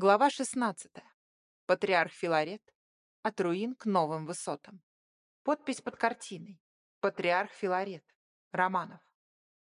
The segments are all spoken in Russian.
Глава 16. Патриарх Филарет. От руин к новым высотам. Подпись под картиной. Патриарх Филарет. Романов.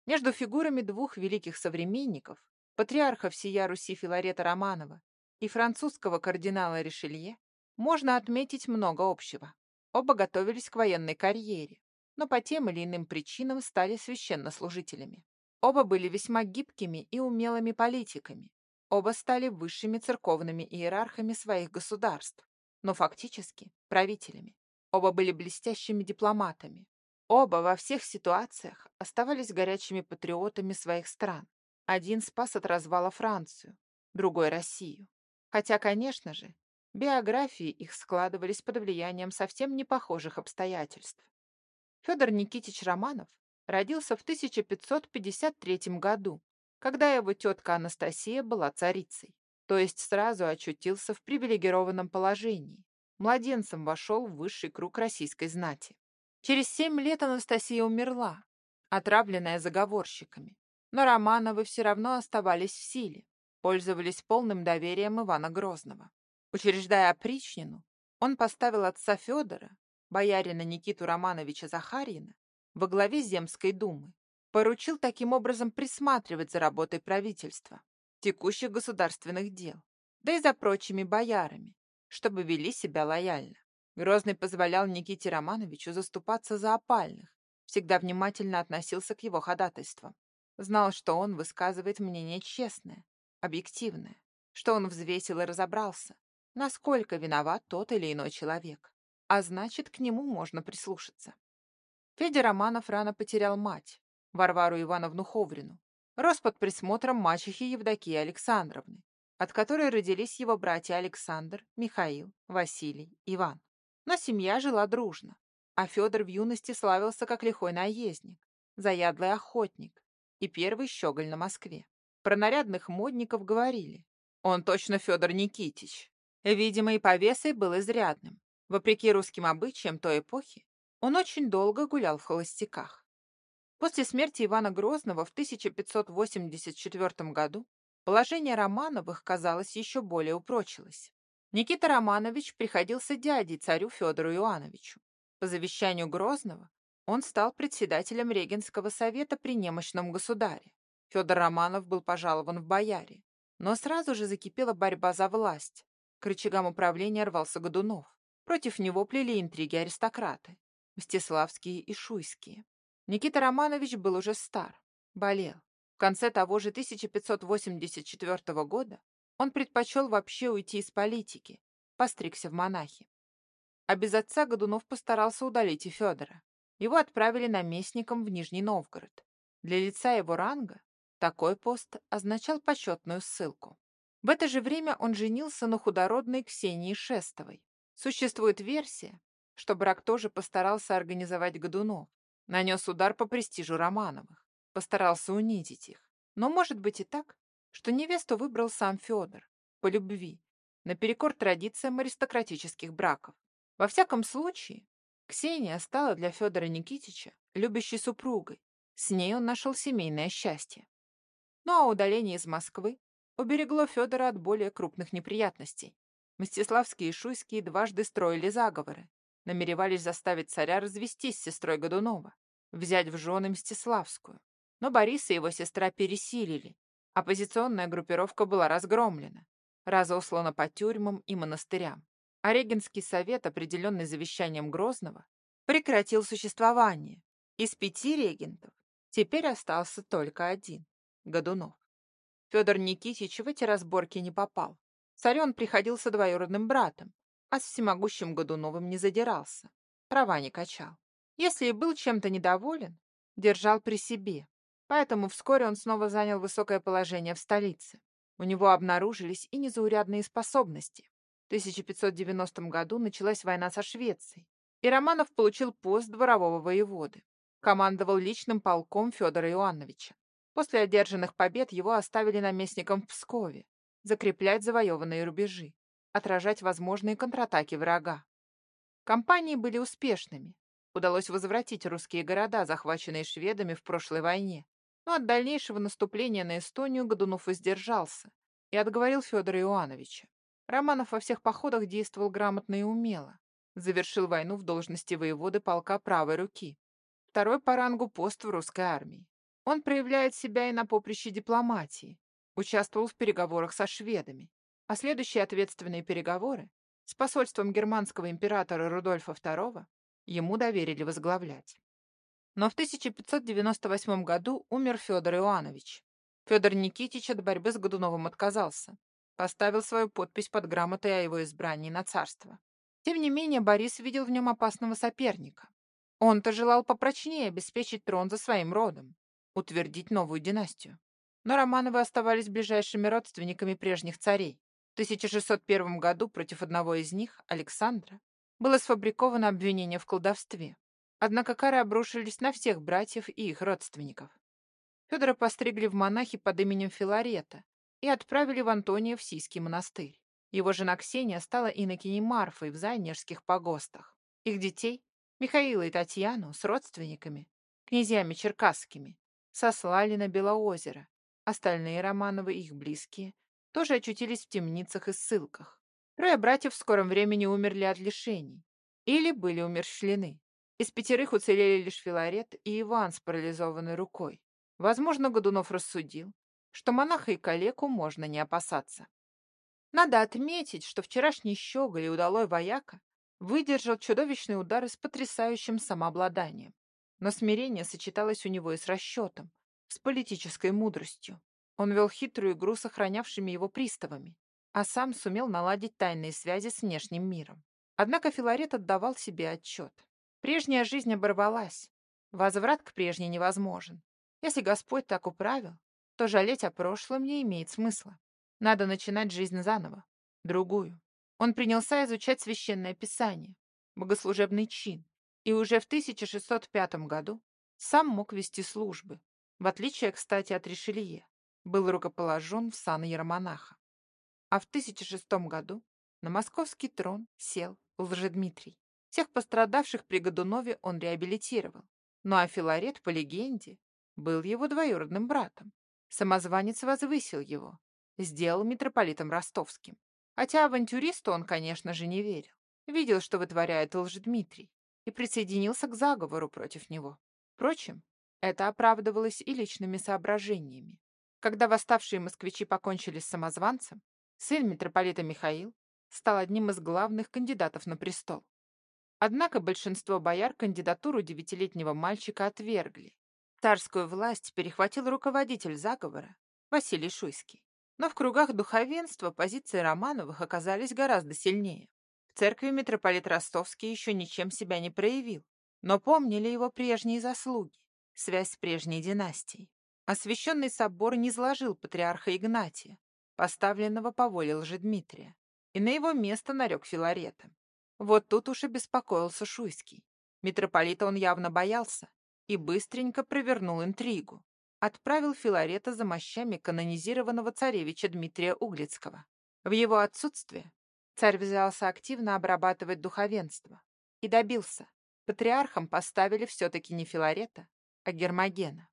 Между фигурами двух великих современников, патриарха всея Руси Филарета Романова и французского кардинала Ришелье, можно отметить много общего. Оба готовились к военной карьере, но по тем или иным причинам стали священнослужителями. Оба были весьма гибкими и умелыми политиками, Оба стали высшими церковными иерархами своих государств, но фактически правителями. Оба были блестящими дипломатами. Оба во всех ситуациях оставались горячими патриотами своих стран. Один спас от развала Францию, другой — Россию. Хотя, конечно же, биографии их складывались под влиянием совсем непохожих обстоятельств. Федор Никитич Романов родился в 1553 году когда его тетка Анастасия была царицей, то есть сразу очутился в привилегированном положении. Младенцем вошел в высший круг российской знати. Через семь лет Анастасия умерла, отравленная заговорщиками. Но Романовы все равно оставались в силе, пользовались полным доверием Ивана Грозного. Учреждая опричнину, он поставил отца Федора, боярина Никиту Романовича Захарьина, во главе Земской думы Поручил таким образом присматривать за работой правительства, текущих государственных дел, да и за прочими боярами, чтобы вели себя лояльно. Грозный позволял Никите Романовичу заступаться за опальных, всегда внимательно относился к его ходатайствам. Знал, что он высказывает мнение честное, объективное, что он взвесил и разобрался, насколько виноват тот или иной человек, а значит, к нему можно прислушаться. Федя Романов рано потерял мать, Варвару Ивановну Ховрину, рос под присмотром мачехи Евдокии Александровны, от которой родились его братья Александр, Михаил, Василий, Иван. Но семья жила дружно, а Федор в юности славился как лихой наездник, заядлый охотник и первый щеголь на Москве. Про нарядных модников говорили. Он точно Федор Никитич. Видимо, и повесой был изрядным. Вопреки русским обычаям той эпохи, он очень долго гулял в холостяках. После смерти Ивана Грозного в 1584 году положение Романовых, казалось, еще более упрочилось. Никита Романович приходился дядей царю Федору Иоанновичу. По завещанию Грозного он стал председателем Регенского совета при немощном государе. Федор Романов был пожалован в бояре. Но сразу же закипела борьба за власть. К рычагам управления рвался Годунов. Против него плели интриги аристократы. Мстиславские и Шуйские. Никита Романович был уже стар, болел. В конце того же 1584 года он предпочел вообще уйти из политики, постригся в монахи. А без отца Годунов постарался удалить и Федора. Его отправили наместником в Нижний Новгород. Для лица его ранга такой пост означал почетную ссылку. В это же время он женился на худородной Ксении Шестовой. Существует версия, что брак тоже постарался организовать Годунов. Нанес удар по престижу Романовых, постарался унизить их. Но может быть и так, что невесту выбрал сам Федор, по любви, наперекор традициям аристократических браков. Во всяком случае, Ксения стала для Федора Никитича любящей супругой. С ней он нашел семейное счастье. Ну а удаление из Москвы уберегло Федора от более крупных неприятностей. Мстиславские и Шуйские дважды строили заговоры, намеревались заставить царя развестись с сестрой Годунова, взять в жены Мстиславскую. Но Борис и его сестра пересилили. Оппозиционная группировка была разгромлена, разослана по тюрьмам и монастырям. А Регенский совет, определенный завещанием Грозного, прекратил существование. Из пяти регентов теперь остался только один — Годунов. Федор Никитич в эти разборки не попал. Царю он приходился двоюродным братом, а с всемогущим Годуновым не задирался, права не качал. Если и был чем-то недоволен, держал при себе. Поэтому вскоре он снова занял высокое положение в столице. У него обнаружились и незаурядные способности. В 1590 году началась война со Швецией, и Романов получил пост дворового воеводы. Командовал личным полком Федора Иоанновича. После одержанных побед его оставили наместником в Пскове, закреплять завоеванные рубежи отражать возможные контратаки врага. Кампании были успешными. Удалось возвратить русские города, захваченные шведами в прошлой войне. Но от дальнейшего наступления на Эстонию Годунов воздержался, и отговорил Федора Иоановича. Романов во всех походах действовал грамотно и умело. Завершил войну в должности воеводы полка правой руки. Второй по рангу пост в русской армии. Он проявляет себя и на поприще дипломатии. Участвовал в переговорах со шведами. А следующие ответственные переговоры с посольством германского императора Рудольфа II ему доверили возглавлять. Но в 1598 году умер Федор Иоанович. Федор Никитич от борьбы с Годуновым отказался. Поставил свою подпись под грамотой о его избрании на царство. Тем не менее, Борис видел в нем опасного соперника. Он-то желал попрочнее обеспечить трон за своим родом, утвердить новую династию. Но Романовы оставались ближайшими родственниками прежних царей. В 1601 году против одного из них, Александра, было сфабриковано обвинение в колдовстве. Однако кары обрушились на всех братьев и их родственников. Федора постригли в монахи под именем Филарета и отправили в Антониев-Сийский монастырь. Его жена Ксения стала инокиней Марфой в Зайнежских погостах. Их детей, Михаила и Татьяну, с родственниками, князьями черкасскими, сослали на Белоозеро. Остальные Романовы и их близкие тоже очутились в темницах и ссылках. Трое братьев в скором времени умерли от лишений или были умерщвлены. Из пятерых уцелели лишь Филарет и Иван с парализованной рукой. Возможно, Годунов рассудил, что монаха и калеку можно не опасаться. Надо отметить, что вчерашний щеголь и удалой вояка выдержал чудовищный удар с потрясающим самообладанием. Но смирение сочеталось у него и с расчетом, с политической мудростью. Он вел хитрую игру с охранявшими его приставами, а сам сумел наладить тайные связи с внешним миром. Однако Филарет отдавал себе отчет. Прежняя жизнь оборвалась. Возврат к прежней невозможен. Если Господь так управил, то жалеть о прошлом не имеет смысла. Надо начинать жизнь заново, другую. Он принялся изучать священное писание, богослужебный чин, и уже в 1605 году сам мог вести службы, в отличие, кстати, от Ришелье был рукоположен в сан Ермонаха. А в 1006 году на московский трон сел Лжедмитрий. Всех пострадавших при Годунове он реабилитировал. Ну а Филарет, по легенде, был его двоюродным братом. Самозванец возвысил его, сделал митрополитом ростовским. Хотя авантюристу он, конечно же, не верил. Видел, что вытворяет Лжедмитрий, и присоединился к заговору против него. Впрочем, это оправдывалось и личными соображениями. Когда восставшие москвичи покончили с самозванцем, сын митрополита Михаил стал одним из главных кандидатов на престол. Однако большинство бояр кандидатуру девятилетнего мальчика отвергли. Царскую власть перехватил руководитель заговора Василий Шуйский. Но в кругах духовенства позиции Романовых оказались гораздо сильнее. В церкви митрополит Ростовский еще ничем себя не проявил, но помнили его прежние заслуги, связь с прежней династией. Освященный собор не изложил патриарха Игнатия, поставленного по воле Лжедмитрия, и на его место нарек Филарета. Вот тут уж и беспокоился Шуйский. Митрополита он явно боялся и быстренько провернул интригу. Отправил Филарета за мощами канонизированного царевича Дмитрия Углицкого. В его отсутствие царь взялся активно обрабатывать духовенство и добился. Патриархом поставили все-таки не Филарета, а Гермогена.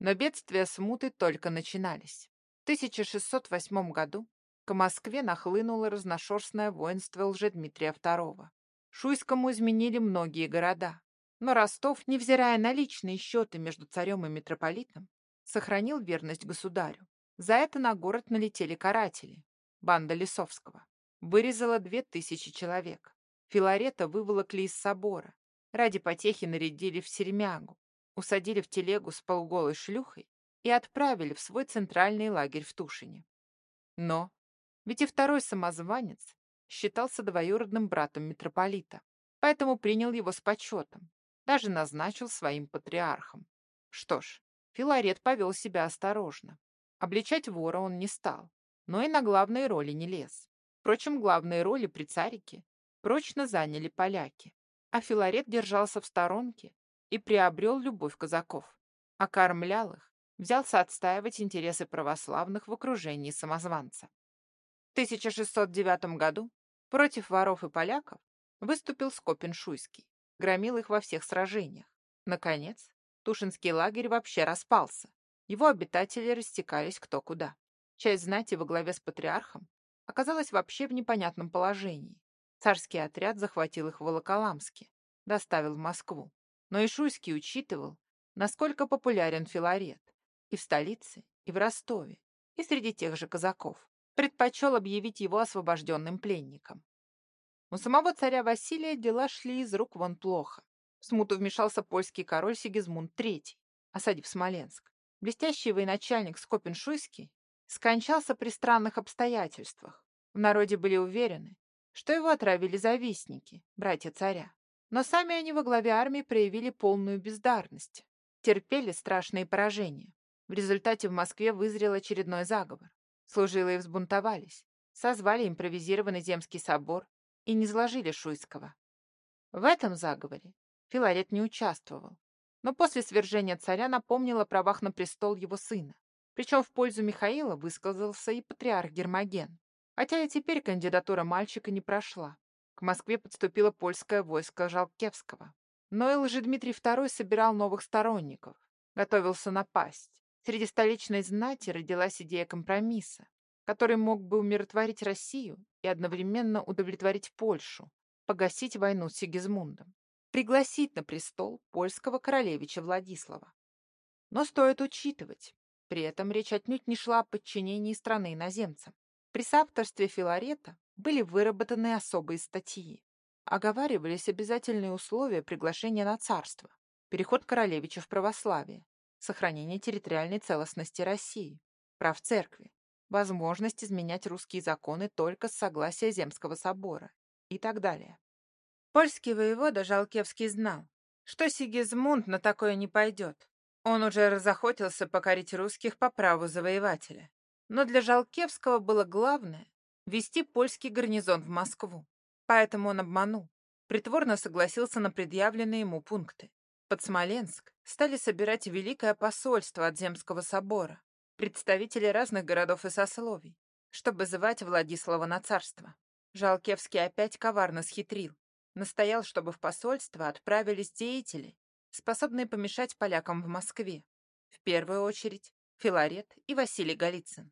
Но бедствия смуты только начинались. В 1608 году к Москве нахлынуло разношерстное воинство Лжедмитрия II. Шуйскому изменили многие города, но Ростов, невзирая на личные счеты между царем и митрополитом, сохранил верность государю. За это на город налетели каратели, банда Лисовского. Вырезала две тысячи человек. Филарета выволокли из собора. Ради потехи нарядили в сермягу усадили в телегу с полуголой шлюхой и отправили в свой центральный лагерь в Тушине. Но ведь и второй самозванец считался двоюродным братом митрополита, поэтому принял его с почетом, даже назначил своим патриархом. Что ж, Филарет повел себя осторожно. Обличать вора он не стал, но и на главные роли не лез. Впрочем, главные роли при царике прочно заняли поляки, а Филарет держался в сторонке и приобрел любовь казаков. Окормлял их, взялся отстаивать интересы православных в окружении самозванца. В 1609 году против воров и поляков выступил Скопин-Шуйский, громил их во всех сражениях. Наконец, Тушинский лагерь вообще распался. Его обитатели растекались кто куда. Часть знати во главе с патриархом оказалась вообще в непонятном положении. Царский отряд захватил их в Волоколамске, доставил в Москву. Но Ишуйский учитывал, насколько популярен Филарет и в столице, и в Ростове, и среди тех же казаков. Предпочел объявить его освобожденным пленником. У самого царя Василия дела шли из рук вон плохо. В смуту вмешался польский король Сигизмунд III, осадив Смоленск. Блестящий военачальник Скопин-Шуйский скончался при странных обстоятельствах. В народе были уверены, что его отравили завистники, братья царя. Но сами они во главе армии проявили полную бездарность, терпели страшные поражения. В результате в Москве вызрел очередной заговор. Служилые взбунтовались, созвали импровизированный земский собор и не сложили Шуйского. В этом заговоре Филарет не участвовал, но после свержения царя напомнил о правах на престол его сына. Причем в пользу Михаила высказался и патриарх Гермоген. Хотя и теперь кандидатура мальчика не прошла. К Москве подступило польское войско Жалкевского. Но и Лжедмитрий II собирал новых сторонников, готовился напасть. Среди столичной знати родилась идея компромисса, который мог бы умиротворить Россию и одновременно удовлетворить Польшу, погасить войну с Сигизмундом, пригласить на престол польского королевича Владислава. Но стоит учитывать, при этом речь отнюдь не шла о подчинении страны иноземцам. При соавторстве Филарета были выработаны особые статьи. Оговаривались обязательные условия приглашения на царство, переход королевича в православие, сохранение территориальной целостности России, прав церкви, возможность изменять русские законы только с согласия Земского собора и так далее. Польский воевода Жалкевский знал, что Сигизмунд на такое не пойдет, он уже разохотился покорить русских по праву завоевателя. Но для Жалкевского было главное — вести польский гарнизон в Москву. Поэтому он обманул. Притворно согласился на предъявленные ему пункты. Под Смоленск стали собирать Великое посольство от Земского собора, представители разных городов и сословий, чтобы звать Владислава на царство. Жалкевский опять коварно схитрил. Настоял, чтобы в посольство отправились деятели, способные помешать полякам в Москве. В первую очередь Филарет и Василий Голицын.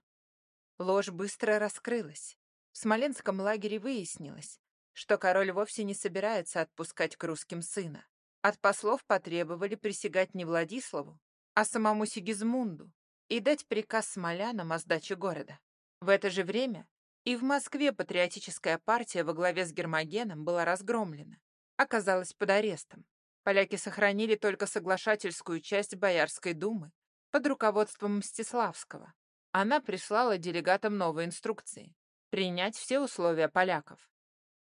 Ложь быстро раскрылась. В Смоленском лагере выяснилось, что король вовсе не собирается отпускать к русским сына. От послов потребовали присягать не Владиславу, а самому Сигизмунду и дать приказ смолянам о сдаче города. В это же время и в Москве патриотическая партия во главе с Гермогеном была разгромлена, оказалась под арестом. Поляки сохранили только соглашательскую часть Боярской думы под руководством Мстиславского. Она прислала делегатам новые инструкции — принять все условия поляков.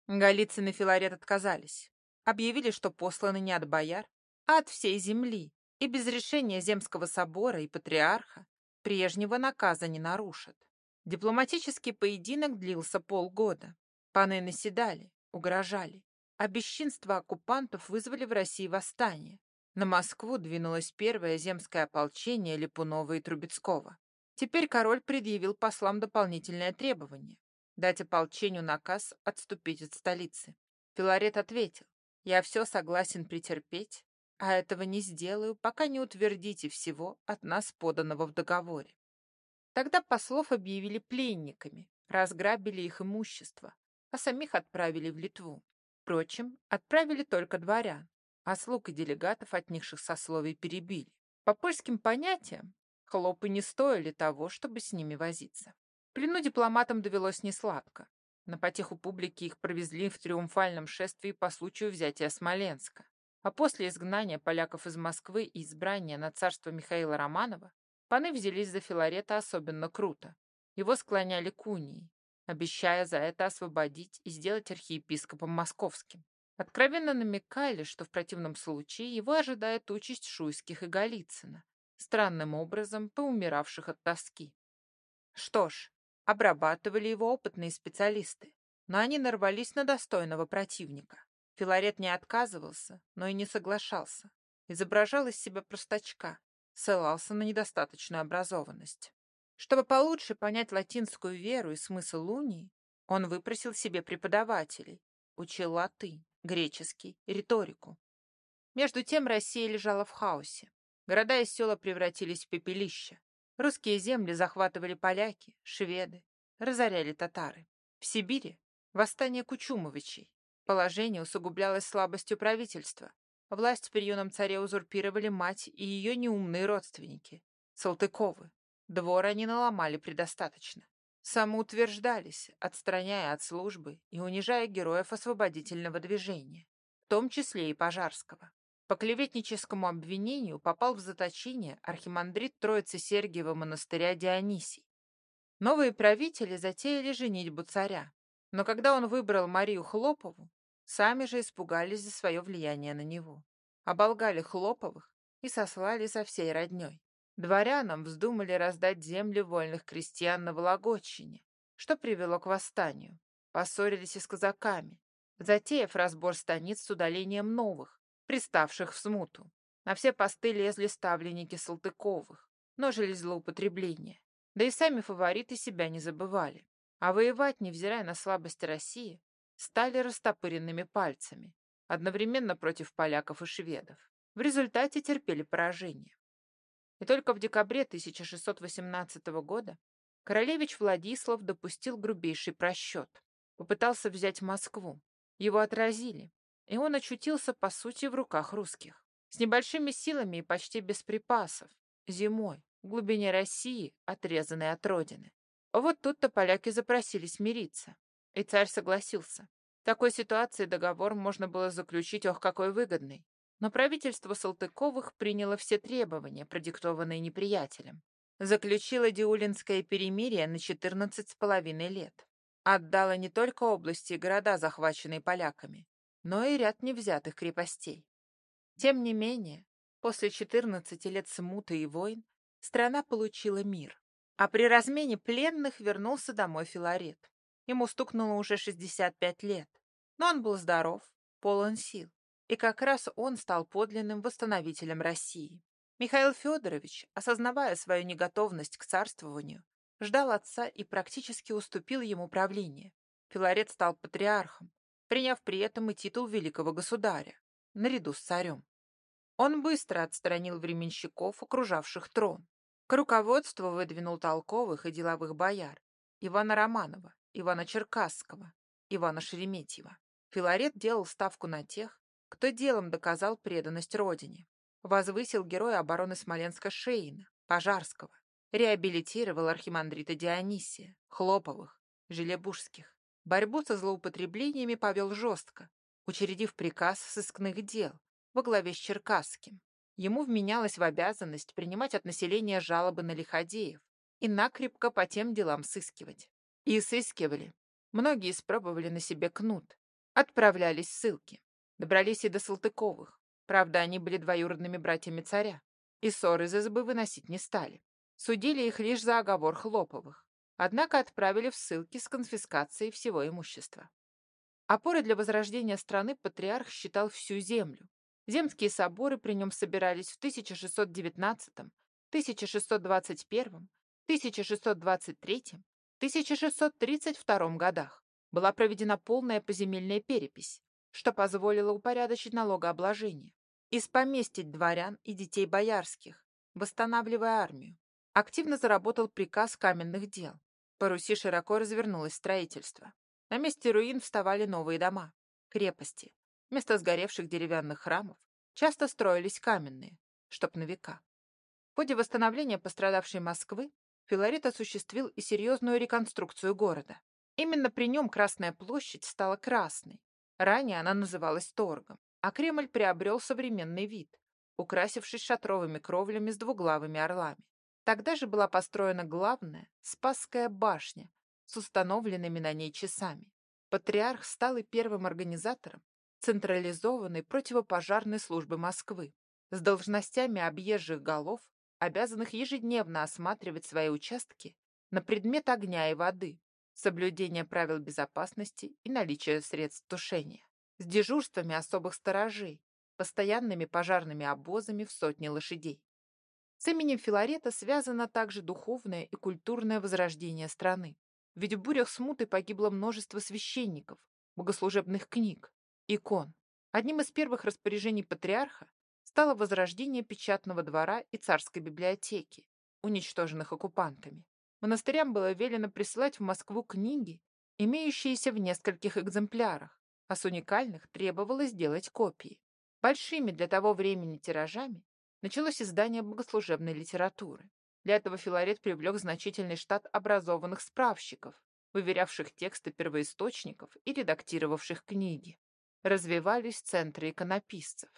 Голицын и Филарет отказались. Объявили, что посланы не от бояр, а от всей земли, и без решения Земского собора и патриарха прежнего наказа не нарушат. Дипломатический поединок длился полгода. Паны наседали, угрожали а бесчинства оккупантов вызвали в России восстание. На Москву двинулось первое земское ополчение Липунова и Трубецкого. Теперь король предъявил послам дополнительное требование — дать ополчению наказ отступить от столицы. Филарет ответил, «Я все согласен претерпеть, а этого не сделаю, пока не утвердите всего от нас поданного в договоре». Тогда послов объявили пленниками, разграбили их имущество, а самих отправили в Литву. Впрочем, отправили только дворян, а слуг и делегатов от низших сословий перебили. По польским понятиям, хлопы не стоили того, чтобы с ними возиться. Плену дипломатам довелось несладко. На потеху публики их провезли в триумфальном шествии по случаю взятия Смоленска. А после изгнания поляков из Москвы и избрания на царство Михаила Романова, паны взялись за Филарета особенно круто. Его склоняли к унии, обещая за это освободить и сделать архиепископом московским. Откровенно намекали, что в противном случае его ожидает участь Шуйских и Голицына, странным образом поумиравших от тоски. Что ж, обрабатывали его опытные специалисты, но они нарвались на достойного противника. Филарет не отказывался, но и не соглашался. Изображал из себя простачка, ссылался на недостаточную образованность. Чтобы получше понять латинскую веру и смысл унии, он выпросил себе преподавателей, учил латынь, греческий, риторику. Между тем Россия лежала в хаосе. Города и села превратились в пепелище. Русские земли захватывали поляки, шведы, разоряли татары. В Сибири – восстание Кучумовичей. Положение усугублялось слабостью правительства. Власть при юном царе узурпировали мать и ее неумные родственники – Салтыковы. Двор они наломали предостаточно. Самоутверждались, отстраняя от службы и унижая героев освободительного движения, в том числе и Пожарского. По клеветническому обвинению попал в заточение архимандрит Троицы Сергиева монастыря Дионисий. Новые правители затеяли женитьбу царя, но когда он выбрал Марию Хлопову, сами же испугались за свое влияние на него. Оболгали Хлоповых и сослали со всей родней. Дворянам вздумали раздать земли вольных крестьян на Вологодчине, что привело к восстанию. Поссорились и с казаками, затеяв разбор станиц с удалением новых, приставших в смуту. На все посты лезли ставленники Салтыковых, множились злоупотребления. Да и сами фавориты себя не забывали. А воевать, невзирая на слабость России, стали растопыренными пальцами, одновременно против поляков и шведов. В результате терпели поражение. И только в декабре 1618 года королевич Владислав допустил грубейший просчет. Попытался взять Москву. Его отразили, и он очутился, по сути, в руках русских. С небольшими силами и почти без припасов. Зимой, в глубине России, отрезанной от родины. Вот тут-то поляки запросили смириться. И царь согласился. В такой ситуации договор можно было заключить, ох, какой выгодный. Но правительство Салтыковых приняло все требования, продиктованные неприятелем. Заключило Диулинское перемирие на 14 с половиной лет. Отдало не только области и города, захваченные поляками, но и ряд невзятых крепостей. Тем не менее, после 14 лет смуты и войн страна получила мир. А при размене пленных вернулся домой Филарет. Ему стукнуло уже 65 лет, но он был здоров, полон сил. И как раз он стал подлинным восстановителем России. Михаил Федорович, осознавая свою неготовность к царствованию, ждал отца и практически уступил ему правление. Филарет стал патриархом, приняв при этом и титул великого государя, наряду с царем. Он быстро отстранил временщиков, окружавших трон. К руководству выдвинул толковых и деловых бояр Ивана Романова, Ивана Черкасского, Ивана Шереметьева. Филарет делал ставку на тех, кто делом доказал преданность родине. Возвысил героя обороны Смоленска Шейна, Пожарского, реабилитировал архимандрита Дионисия, Хлоповых, Желебужских. Борьбу со злоупотреблениями повел жестко, учредив приказ сыскных дел во главе с Черкасским. Ему вменялось в обязанность принимать от населения жалобы на лиходеев и накрепко по тем делам сыскивать. И сыскивали. Многие испробовали на себе кнут, отправлялись в ссылки. Добрались и до Салтыковых. Правда, они были двоюродными братьями царя, и ссоры из избы выносить не стали. Судили их лишь за оговор Хлоповых. Однако отправили в ссылки с конфискацией всего имущества. Опорой для возрождения страны патриарх считал всю землю. Земские соборы при нем собирались в 1619, 1621, 1623, 1632 годах. Была проведена полная поземельная перепись, что позволило упорядочить налогообложение, испоместить дворян и детей боярских, восстанавливая армию. Активно заработал приказ каменных дел. По Руси широко развернулось строительство. На месте руин вставали новые дома, крепости. Вместо сгоревших деревянных храмов часто строились каменные, чтоб на века. В ходе восстановления пострадавшей Москвы Филарет осуществил и серьезную реконструкцию города. Именно при нем Красная площадь стала красной. Ранее она называлась Торгом, а Кремль приобрел современный вид, украсившись шатровыми кровлями с двуглавыми орлами. Тогда же была построена главная Спасская башня с установленными на ней часами. Патриарх стал и первым организатором централизованной противопожарной службы Москвы с должностями объезжих голов, обязанных ежедневно осматривать свои участки на предмет огня и воды, соблюдение правил безопасности и наличие средств тушения, с дежурствами особых сторожей, постоянными пожарными обозами в сотни лошадей. С именем Филарета связано также духовное и культурное возрождение страны. Ведь в бурях смуты погибло множество священников, богослужебных книг, икон. Одним из первых распоряжений патриарха стало возрождение печатного двора и царской библиотеки, уничтоженных оккупантами. Монастырям было велено присылать в Москву книги, имеющиеся в нескольких экземплярах, а с уникальных требовалось сделать копии. Большими для того времени тиражами началось издание богослужебной литературы. Для этого Филарет привлек значительный штат образованных справщиков, выверявших тексты первоисточников и редактировавших книги. Развивались центры иконописцев.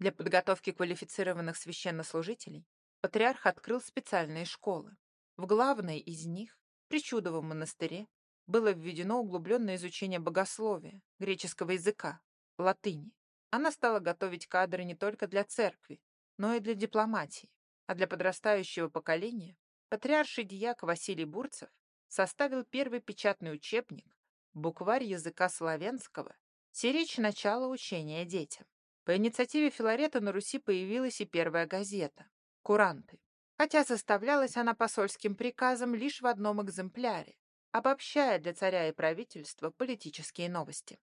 Для подготовки квалифицированных священнослужителей патриарх открыл специальные школы. В главной из них, при Чудовом монастыре, было введено углубленное изучение богословия, греческого языка, латыни. Она стала готовить кадры не только для церкви, но и для дипломатии. А для подрастающего поколения патриарший дьяк Василий Бурцев составил первый печатный учебник «Букварь языка славянского. Сиречь начала учения детям». По инициативе Филарета на Руси появилась и первая газета «Куранты», хотя составлялась она посольским приказом лишь в одном экземпляре, обобщая для царя и правительства политические новости.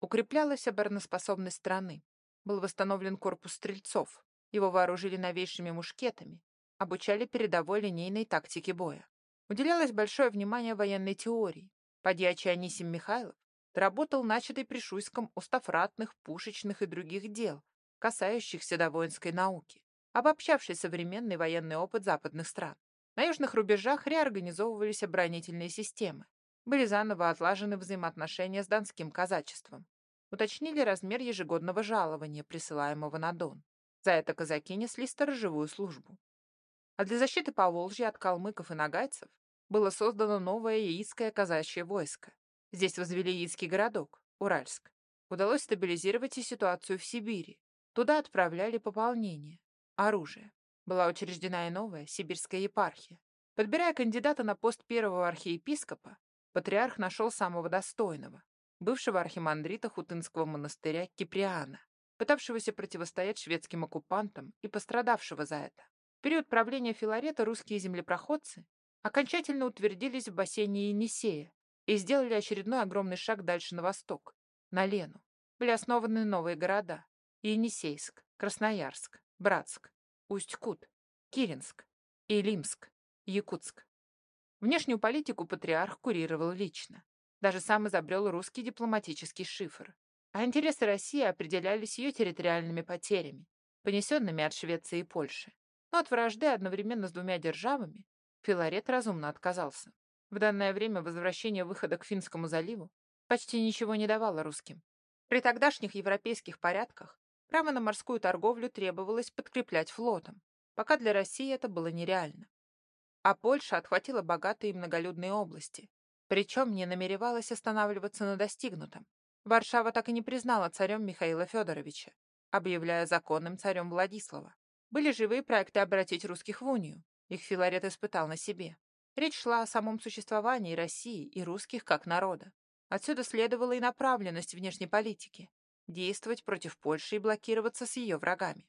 Укреплялась обороноспособность страны. Был восстановлен корпус стрельцов. Его вооружили новейшими мушкетами, обучали передовой линейной тактике боя. Уделялось большое внимание военной теории. Подьячий Анисим Михайлов работал начатый при Шуйском устав ратных, пушечных и других дел, касающихся до воинской науки, обобщавший современный военный опыт западных стран. На южных рубежах реорганизовывались оборонительные системы. Были заново отлажены взаимоотношения с донским казачеством. Уточнили размер ежегодного жалования, присылаемого на Дон. За это казаки несли сторожевую службу. А для защиты Поволжья от калмыков и нагайцев было создано новое яицкое казачье войско. Здесь возвели яицкий городок, Уральск. Удалось стабилизировать и ситуацию в Сибири. Туда отправляли пополнение, оружие была учреждена и новая сибирская епархия. Подбирая кандидата на пост первого архиепископа, патриарх нашел самого достойного, бывшего архимандрита Хутынского монастыря Киприана, пытавшегося противостоять шведским оккупантам и пострадавшего за это. В период правления Филарета русские землепроходцы окончательно утвердились в бассейне Енисея и сделали очередной огромный шаг дальше на восток, на Лену. Были основаны новые города – Енисейск, Красноярск, Братск, Усть-Кут, Киринск, Илимск, Якутск. Внешнюю политику патриарх курировал лично. Даже сам изобрел русский дипломатический шифр. А интересы России определялись ее территориальными потерями, понесенными от Швеции и Польши. Но от вражды одновременно с двумя державами Филарет разумно отказался. В данное время возвращение выхода к Финскому заливу почти ничего не давало русским. При тогдашних европейских порядках Право на морскую торговлю требовалось подкреплять флотом, пока для России это было нереально. А Польша отхватила богатые и многолюдные области, причем не намеревалась останавливаться на достигнутом. Варшава так и не признала царем Михаила Федоровича, объявляя законным царем Владислава. Были живые проекты обратить русских в унию. Их Филарет испытал на себе. Речь шла о самом существовании России и русских как народа. Отсюда следовала и направленность внешней политики действовать против Польши и блокироваться с ее врагами.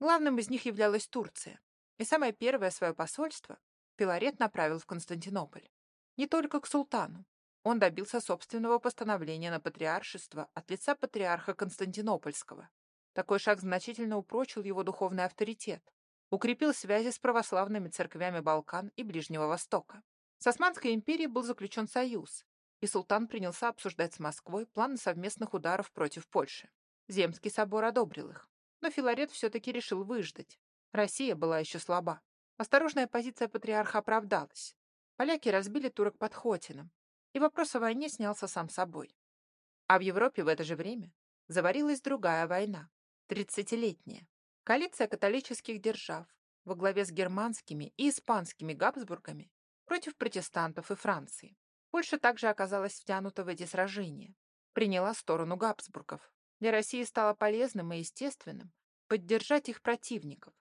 Главным из них являлась Турция, и самое первое свое посольство Пиларет направил в Константинополь. Не только к султану. Он добился собственного постановления на патриаршество от лица патриарха Константинопольского. Такой шаг значительно упрочил его духовный авторитет, укрепил связи с православными церквями Балкан и Ближнего Востока. С Османской империей был заключен союз, и султан принялся обсуждать с Москвой планы совместных ударов против Польши. Земский собор одобрил их, но Филарет все-таки решил выждать. Россия была еще слаба. Осторожная позиция патриарха оправдалась. Поляки разбили турок под Хотином, и вопрос о войне снялся сам собой. А в Европе в это же время заварилась другая война, тридцатилетняя. Коалиция католических держав во главе с германскими и испанскими Габсбургами против протестантов и Франции. Польша также оказалась втянута в эти сражения, приняла сторону Габсбургов. Для России стало полезным и естественным поддержать их противников.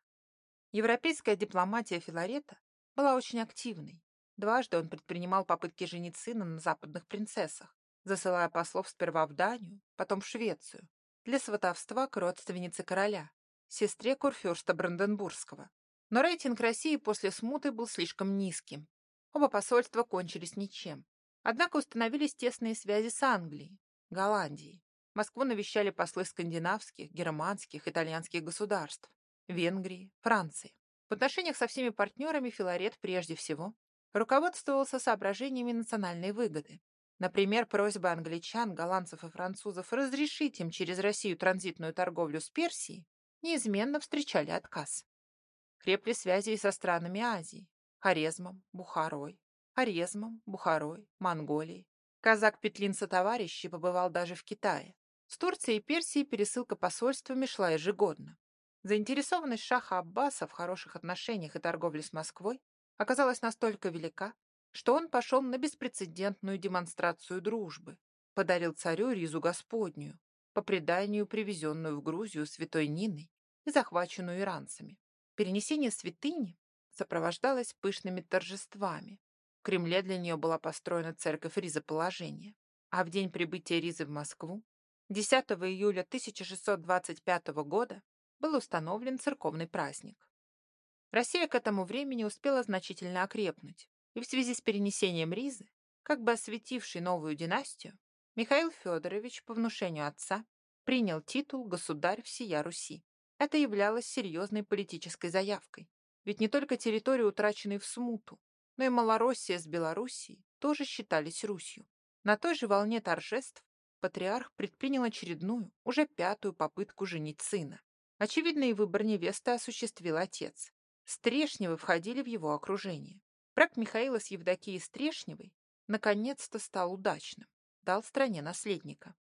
Европейская дипломатия Филарета была очень активной. Дважды он предпринимал попытки женить сына на западных принцессах, засылая послов сперва в Данию, потом в Швецию, для сватовства к родственнице короля, сестре Курфюрста Бранденбургского. Но рейтинг России после смуты был слишком низким. Оба посольства кончились ничем. Однако установились тесные связи с Англией, Голландией. Москву навещали послы скандинавских, германских, итальянских государств, Венгрии, Франции. В отношениях со всеми партнерами Филарет прежде всего руководствовался соображениями национальной выгоды. Например, просьба англичан, голландцев и французов разрешить им через Россию транзитную торговлю с Персией неизменно встречали отказ. Крепли связи и со странами Азии – Хорезмом, Бухарой, Хорезмом, Бухарой, Монголией. Казак Петлин со товарищи побывал даже в Китае. С Турцией и Персией пересылка посольствами шла ежегодно. Заинтересованность Шаха Аббаса в хороших отношениях и торговле с Москвой оказалась настолько велика, что он пошел на беспрецедентную демонстрацию дружбы, подарил царю ризу Господнюю, по преданию привезенную в Грузию святой Ниной и захваченную иранцами. Перенесение святыни сопровождалось пышными торжествами. В Кремле для нее была построена церковь Ризоположения, а в день прибытия Ризы в Москву, 10 июля 1625 года, был установлен церковный праздник. Россия к этому времени успела значительно окрепнуть, и в связи с перенесением Ризы, как бы осветившей новую династию, Михаил Федорович по внушению отца принял титул «Государь всея Руси». Это являлось серьезной политической заявкой, ведь не только территории, утраченные в смуту, но и Малороссия с Белоруссией тоже считались Русью. На той же волне торжеств патриарх предпринял очередную, уже пятую попытку женить сына. Очевидный выбор невесты осуществил отец. Стрешневы входили в его окружение. Брак Михаила с Евдокией Стрешневой наконец-то стал удачным, дал стране наследника.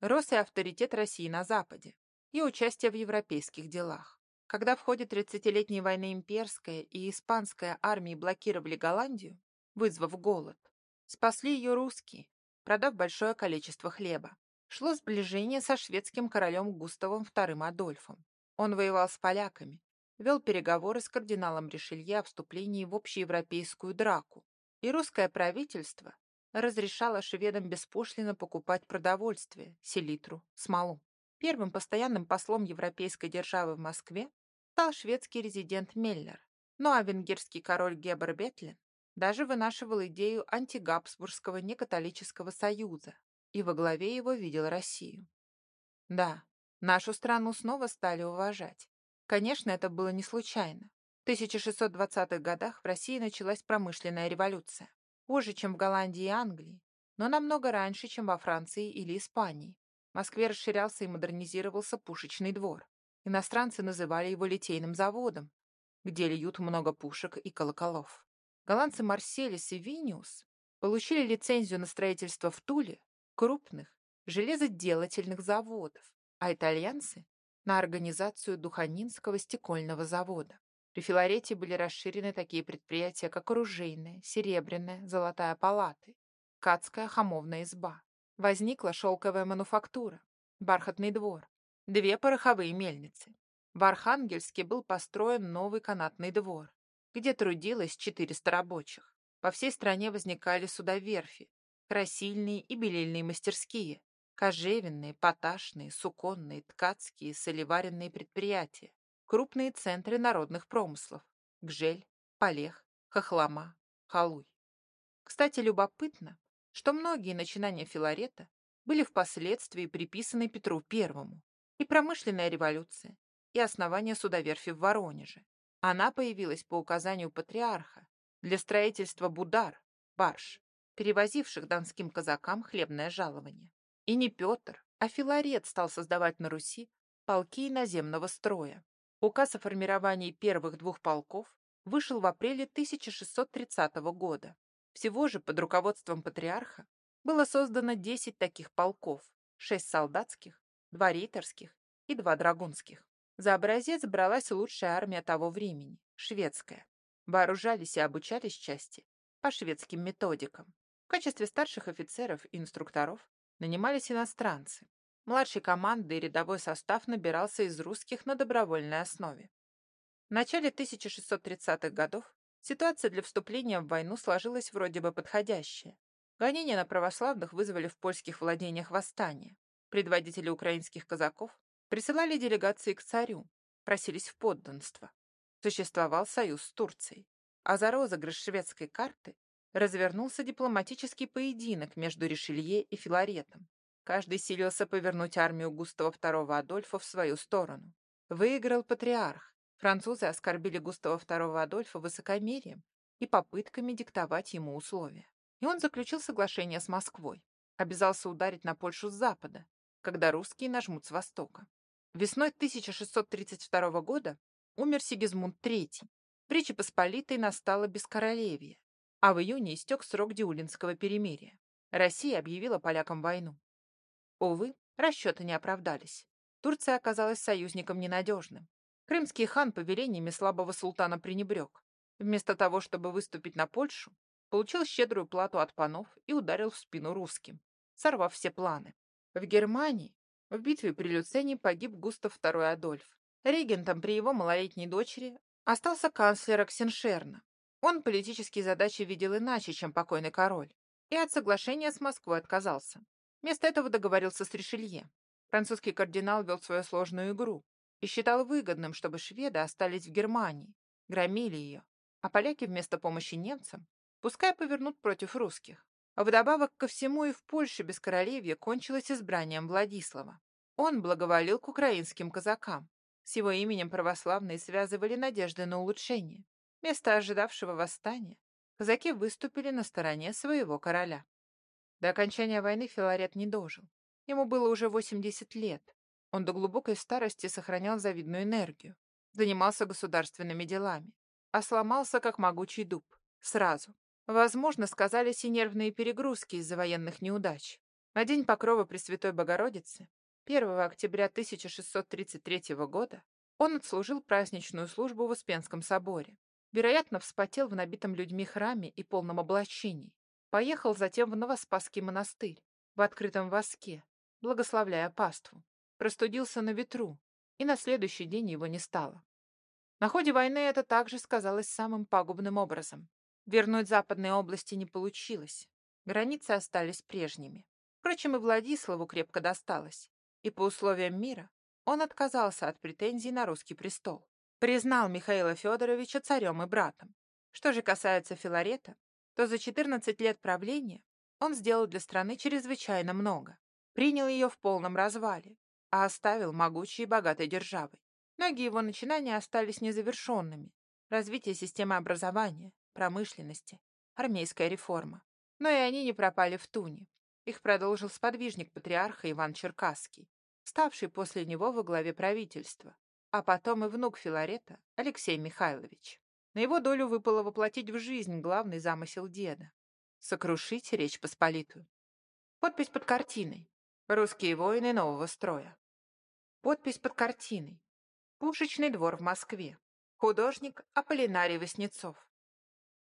Рос и авторитет России на Западе, и участие в европейских делах. Когда в ходе 30-летней войны имперская и испанская армии блокировали Голландию, вызвав голод, спасли ее русские, продав большое количество хлеба шло сближение со шведским королем Густавом II Адольфом. Он воевал с поляками, вел переговоры с кардиналом Ришелье о вступлении в общеевропейскую драку, и русское правительство разрешало шведам беспошлино покупать продовольствие, селитру, смолу. Первым постоянным послом европейской державы в Москве стал шведский резидент Меллер, ну а венгерский король Гебер Бетлин даже вынашивал идею антигабсбургского некатолического союза, и во главе его видел Россию. Да, нашу страну снова стали уважать. Конечно, это было не случайно. В 1620-х годах в России началась промышленная революция. Позже, чем в Голландии и Англии, но намного раньше, чем во Франции или Испании. В Москве расширялся и модернизировался пушечный двор. Иностранцы называли его литейным заводом, где льют много пушек и колоколов. Голландцы Марселис и Виниус получили лицензию на строительство в Туле крупных железоделательных заводов, а итальянцы – на организацию Духанинского стекольного завода. При Филарете были расширены такие предприятия, как оружейная, серебряная, золотая палаты, ткацкая хамовная изба. Возникла шелковая мануфактура, бархатный двор, две пороховые мельницы. В Архангельске был построен новый канатный двор, где трудилось 400 рабочих. По всей стране возникали судоверфи, красильные и белильные мастерские, кожевенные, поташные, суконные, ткацкие, солеваренные предприятия, крупные центры народных промыслов, Гжель, Полех, Хохлома, Халуй. Кстати, любопытно, что многие начинания Филарета были впоследствии приписаны Петру Первому. И промышленная революция, и основание судоверфи в Воронеже. Она появилась по указанию патриарха для строительства будар, барж, перевозивших донским казакам хлебное жалование. И не Петр, а Филарет стал создавать на Руси полки наземного строя. Указ о формировании первых двух полков вышел в апреле 1630 года. Всего же под руководством патриарха было создано 10 таких полков, 6 солдатских, 2 рейтерских и 2 драгунских. За образец бралась лучшая армия того времени, шведская. Вооружались и обучались части по шведским методикам качестве старших офицеров и инструкторов нанимались иностранцы. Младшей команды и рядовой состав набирался из русских на добровольной основе. В начале 1630-х годов ситуация для вступления в войну сложилась вроде бы подходящая. Гонения на православных вызвали в польских владениях восстание. Предводители украинских казаков присылали делегации к царю, просились в подданство. Существовал союз с Турцией. А за розыгрыш шведской карты развернулся дипломатический поединок между Ришелье и Филаретом. Каждый силился повернуть армию Густава II Адольфа в свою сторону. Выиграл патриарх, Французы оскорбили Густава II Адольфа высокомерием и попытками диктовать ему условия. И он заключил соглашение с Москвой, обязался ударить на Польшу с запада, когда русские нажмут с востока. Весной 1632 года умер Сигизмунд III. Речи Посполитой настало бескоролевье, а в июне истек срок Диулинского перемирия. Россия объявила полякам войну. Увы, расчеты не оправдались. Турция оказалась союзником ненадежным. Крымский хан повелениями слабого султана пренебрег. Вместо того, чтобы выступить на Польшу, получил щедрую плату от панов и ударил в спину русским, сорвав все планы. В Германии в битве при Люцене погиб Густав II Адольф. Регентом при его малолетней дочери остался канцлер Оксеншерна. Он политические задачи видел иначе, чем покойный король, и от соглашения с Москвой отказался. Вместо этого договорился с Ришелье. Французский кардинал вел свою сложную игру, и считал выгодным, чтобы шведы остались в Германии, громили ее, а поляки вместо помощи немцам пускай повернут против русских. А вдобавок ко всему и в Польше бескоролевье кончилось избранием Владислава. Он благоволил к украинским казакам. С его именем православные связывали надежды на улучшение. Вместо ожидавшего восстания казаки выступили на стороне своего короля. До окончания войны Филарет не дожил. Ему было уже 80 лет, он до глубокой старости сохранял завидную энергию, занимался государственными делами, а сломался, как могучий дуб, сразу. Возможно, сказались и нервные перегрузки из-за военных неудач. На день Покрова Пресвятой Богородицы, 1 октября 1633 года, он отслужил праздничную службу в Успенском соборе. Вероятно, вспотел в набитом людьми храме и полном облачении. Поехал затем в Новоспасский монастырь, в открытом воске, благословляя паству простудился на ветру, и на следующий день его не стало. На ходе войны это также сказалось самым пагубным образом. Вернуть западные области не получилось. Границы остались прежними. Впрочем, и Владиславу крепко досталось. И по условиям мира он отказался от претензий на русский престол. Признал Михаила Федоровича царем и братом. Что же касается Филарета, то за 14 лет правления он сделал для страны чрезвычайно много. Принял ее в полном развале, а оставил могучей и богатой державой. Многие его начинания остались незавершенными. Развитие системы образования, промышленности, армейская реформа. Но и они не пропали в туне. Их продолжил сподвижник патриарха Иван Черкасский, ставший после него во главе правительства, а потом и внук Филарета Алексей Михайлович. На его долю выпало воплотить в жизнь главный замысел деда — сокрушить Речь Посполитую. Подпись под картиной «Русские воины нового строя». Подпись под картиной. Пушечный двор в Москве. Художник Аполлинарий Васнецов.